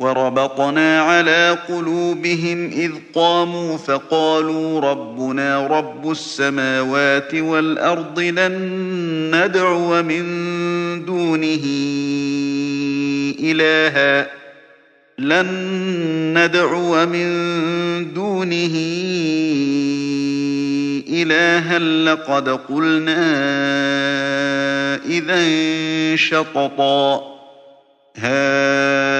وربطنا على قلوبهم إذ قاموا فقالوا ربنا رب السماوات والأرض لن ندعو من دونه إلها لن ندعو من دونه إلها لقد قلنا إذا شططا هؤلاء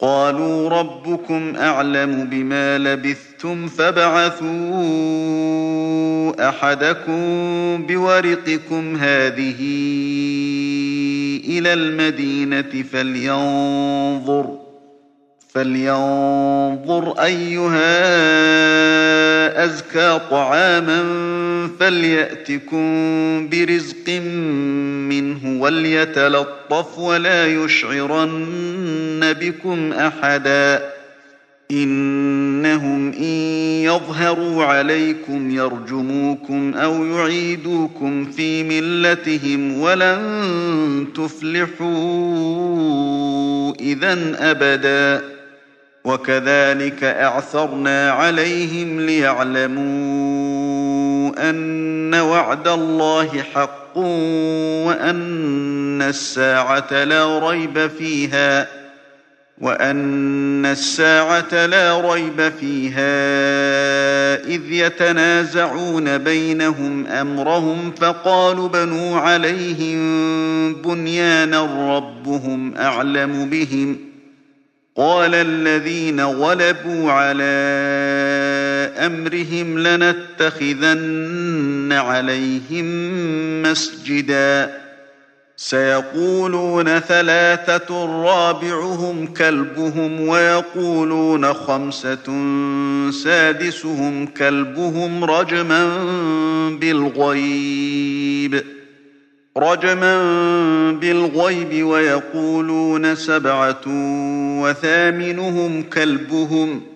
قالوا ربكم أعلم بما لبثتم فابعثوا أحدكم بورقكم هذه إلى المدينة فلينظر فلينظر أيها أزكى طعاما فليأتكم برزق منه وليتلطف ولا يشعرن بكم أحدا إنهم إن يظهروا عليكم يرجموكم أو يعيدوكم في ملتهم ولن تفلحوا إذا أبداً وكذلك أعثرنا عليهم ليعلموا أن وعد الله حق وأن الساعة لا ريب فيها وأن الساعة لا ريب فيها إذ يتنازعون بينهم أمرهم فقالوا بنوا عليهم بنيانا ربهم أعلم بهم ۖ قال الذين غلبوا على أمرهم لنتخذن عليهم مسجدا. سيقولون ثلاثة رابعهم كلبهم ويقولون خمسة سادسهم كلبهم رجما بالغيب. رجما بالغيب ويقولون سبعة وثامنهم كلبهم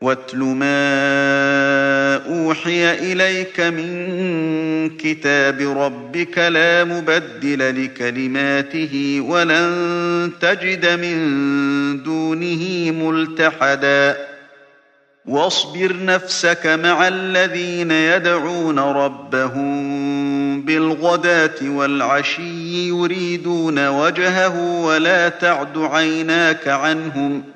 واتل ما أوحي إليك من كتاب ربك لا مبدل لكلماته ولن تجد من دونه ملتحدا. واصبر نفسك مع الذين يدعون ربهم بالغداة والعشي يريدون وجهه ولا تعد عيناك عنهم ۖ.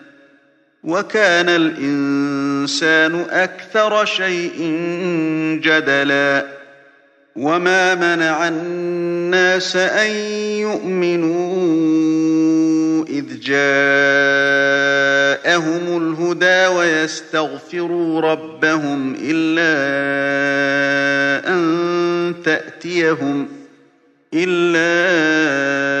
وكان الإنسان أكثر شيء جدلا وما منع الناس أن يؤمنوا إذ جاءهم الهدى ويستغفروا ربهم إلا أن تأتيهم إلا أن